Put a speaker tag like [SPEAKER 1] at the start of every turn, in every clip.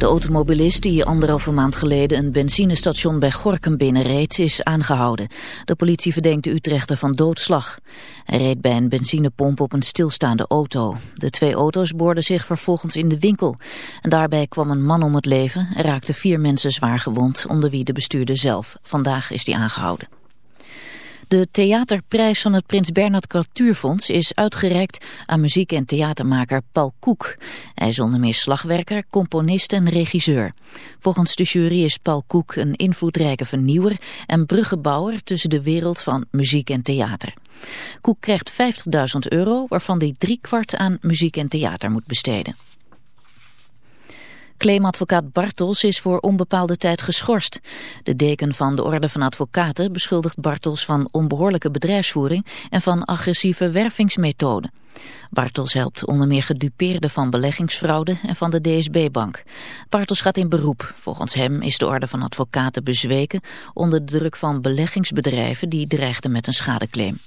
[SPEAKER 1] De automobilist die anderhalve maand geleden een benzinestation bij Gorkum binnenreed is aangehouden. De politie verdenkt de Utrechter van doodslag. Hij reed bij een benzinepomp op een stilstaande auto. De twee auto's boorden zich vervolgens in de winkel. En daarbij kwam een man om het leven en raakten vier mensen zwaar gewond, onder wie de bestuurder zelf. Vandaag is hij aangehouden. De theaterprijs van het Prins Bernhard Cultuurfonds is uitgereikt aan muziek- en theatermaker Paul Koek. Hij is onder meer slagwerker, componist en regisseur. Volgens de jury is Paul Koek een invloedrijke vernieuwer en bruggenbouwer tussen de wereld van muziek en theater. Koek krijgt 50.000 euro, waarvan hij driekwart aan muziek en theater moet besteden. Claimadvocaat Bartels is voor onbepaalde tijd geschorst. De deken van de Orde van Advocaten beschuldigt Bartels van onbehoorlijke bedrijfsvoering en van agressieve wervingsmethoden. Bartels helpt onder meer gedupeerden van beleggingsfraude en van de DSB-bank. Bartels gaat in beroep. Volgens hem is de Orde van Advocaten bezweken onder de druk van beleggingsbedrijven die dreigden met een schadeclaim.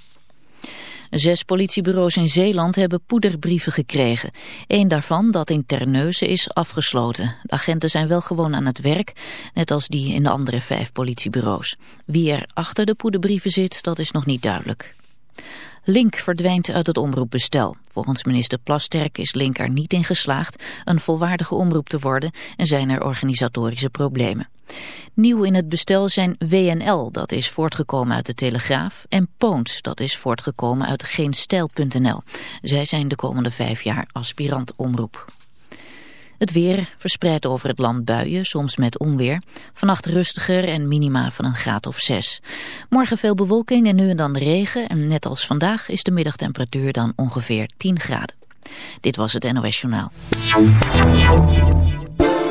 [SPEAKER 1] Zes politiebureaus in Zeeland hebben poederbrieven gekregen. Eén daarvan, dat in Terneuzen, is afgesloten. De agenten zijn wel gewoon aan het werk, net als die in de andere vijf politiebureaus. Wie er achter de poederbrieven zit, dat is nog niet duidelijk. Link verdwijnt uit het omroepbestel. Volgens minister Plasterk is Link er niet in geslaagd een volwaardige omroep te worden en zijn er organisatorische problemen. Nieuw in het bestel zijn WNL, dat is voortgekomen uit de Telegraaf, en Poons, dat is voortgekomen uit geenstijl.nl. Zij zijn de komende vijf jaar aspirant omroep. Het weer verspreidt over het land buien, soms met onweer. Vannacht rustiger en minima van een graad of zes. Morgen veel bewolking en nu en dan regen. En net als vandaag is de middagtemperatuur dan ongeveer 10 graden. Dit was het NOS Journaal.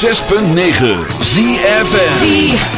[SPEAKER 2] 106.9 ZFM.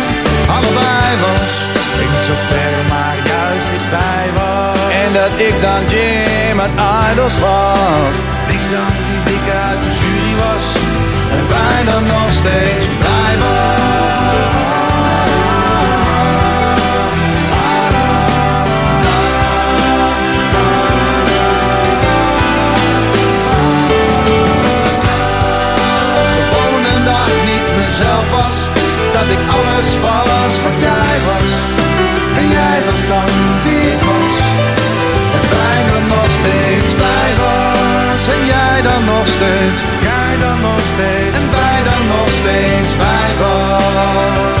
[SPEAKER 3] allebei was.
[SPEAKER 4] Ik niet zo ver, maar juist dichtbij was.
[SPEAKER 3] En dat ik dan Jim uit Idols was.
[SPEAKER 4] Ik dan die dikke uit de jury was.
[SPEAKER 3] En bijna nog steeds blij was. Ik alles was wat jij was. En jij was dan wie ik was. En bijna nog steeds bij was. En jij dan nog steeds.
[SPEAKER 4] Jij dan nog steeds.
[SPEAKER 3] En wij dan nog steeds bij was.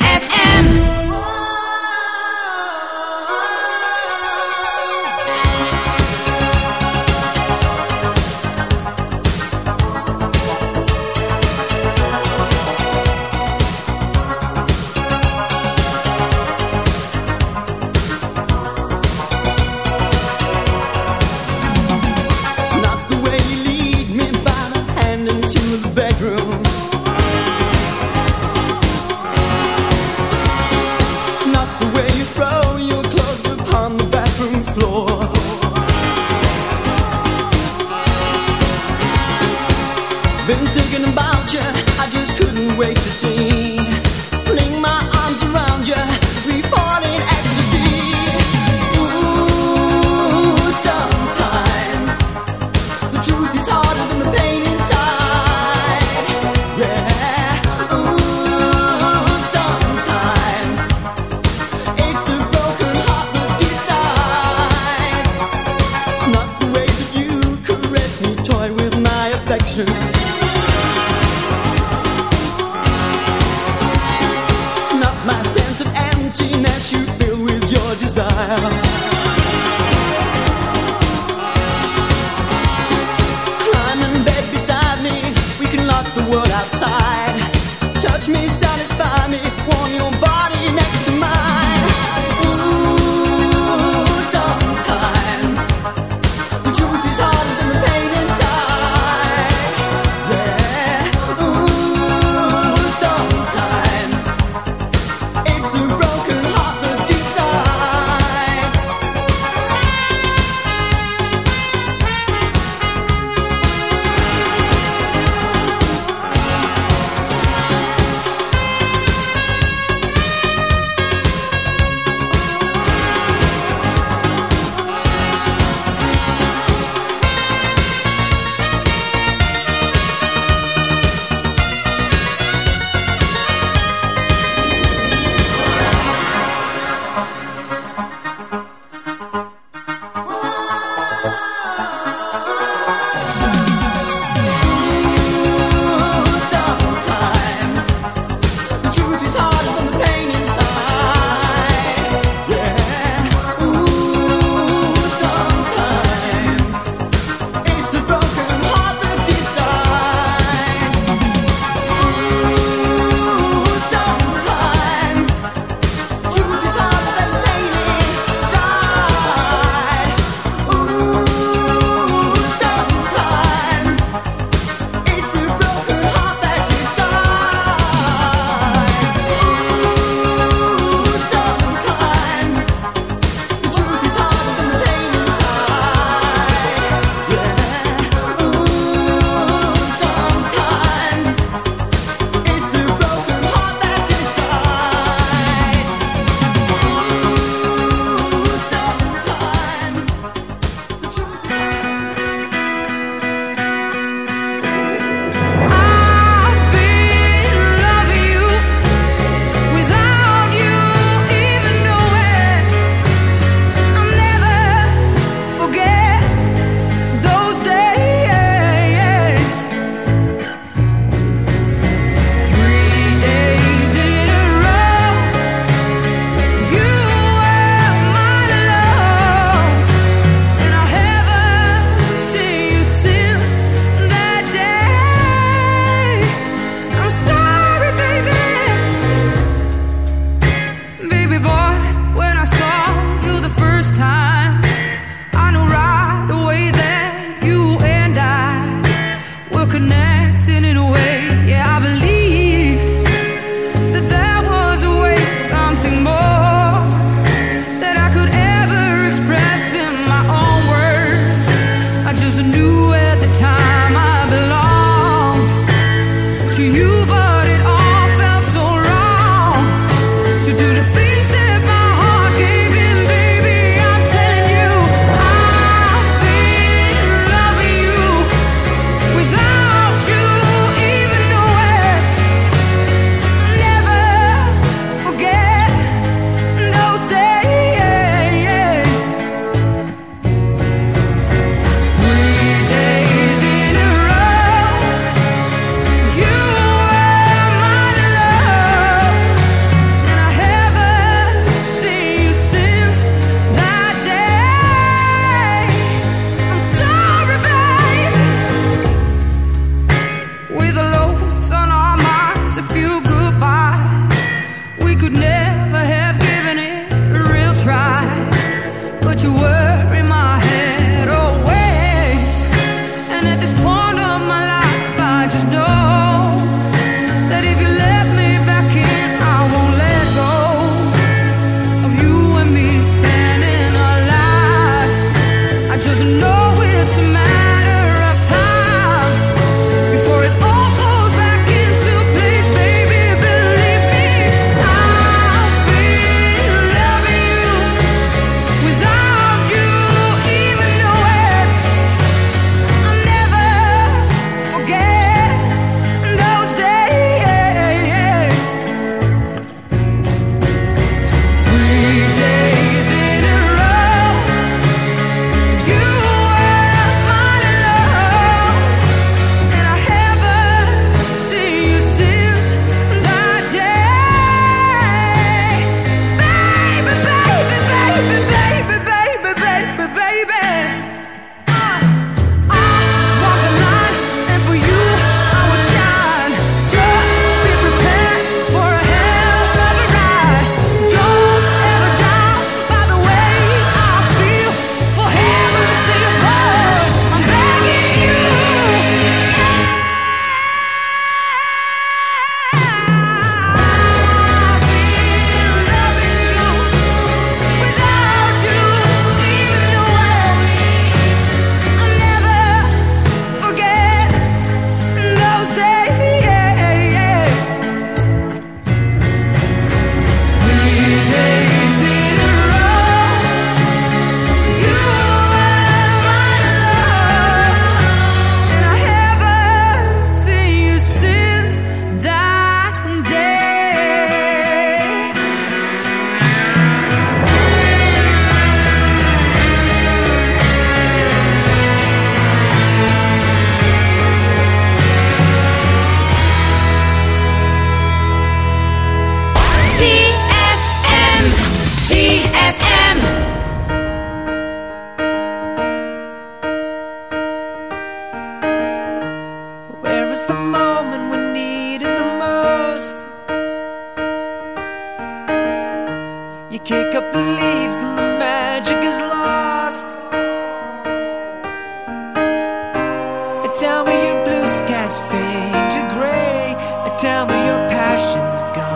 [SPEAKER 5] tell me your blue skies fade to gray. Tell me your passion's gone.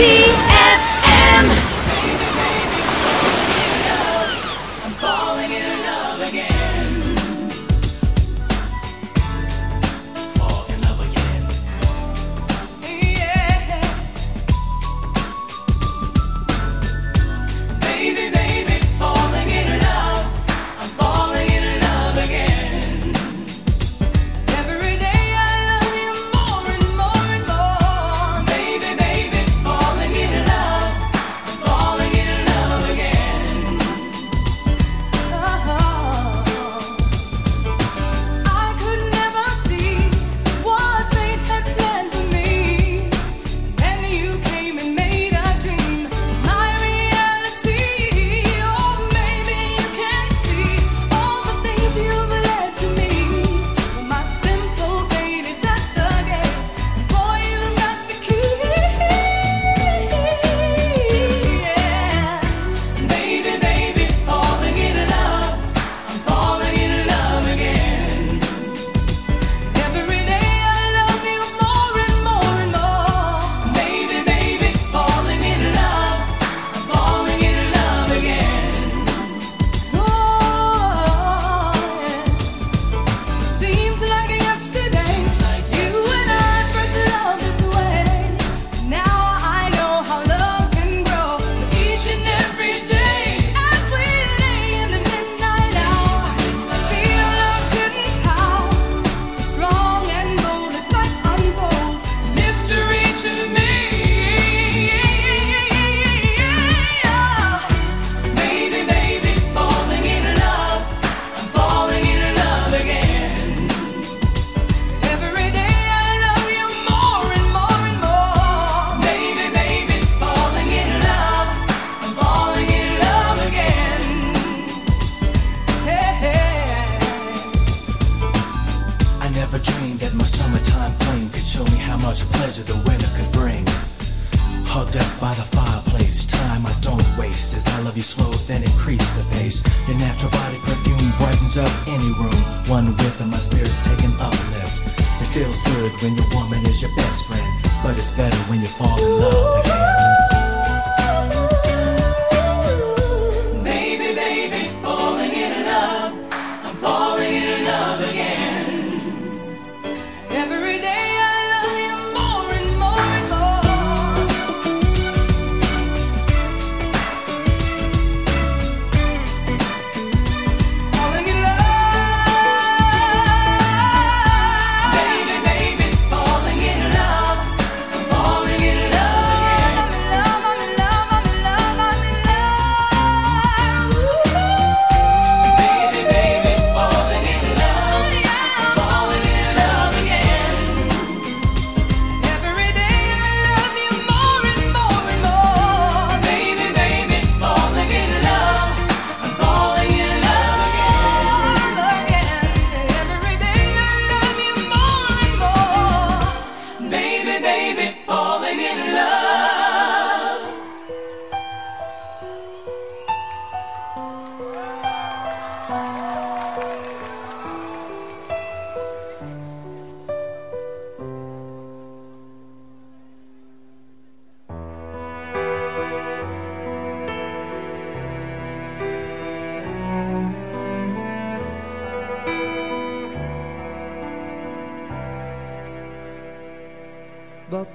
[SPEAKER 6] she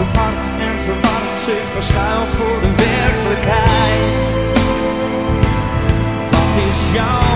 [SPEAKER 7] Het hart en verward zich verschuilt voor de werkelijkheid. Wat is jouw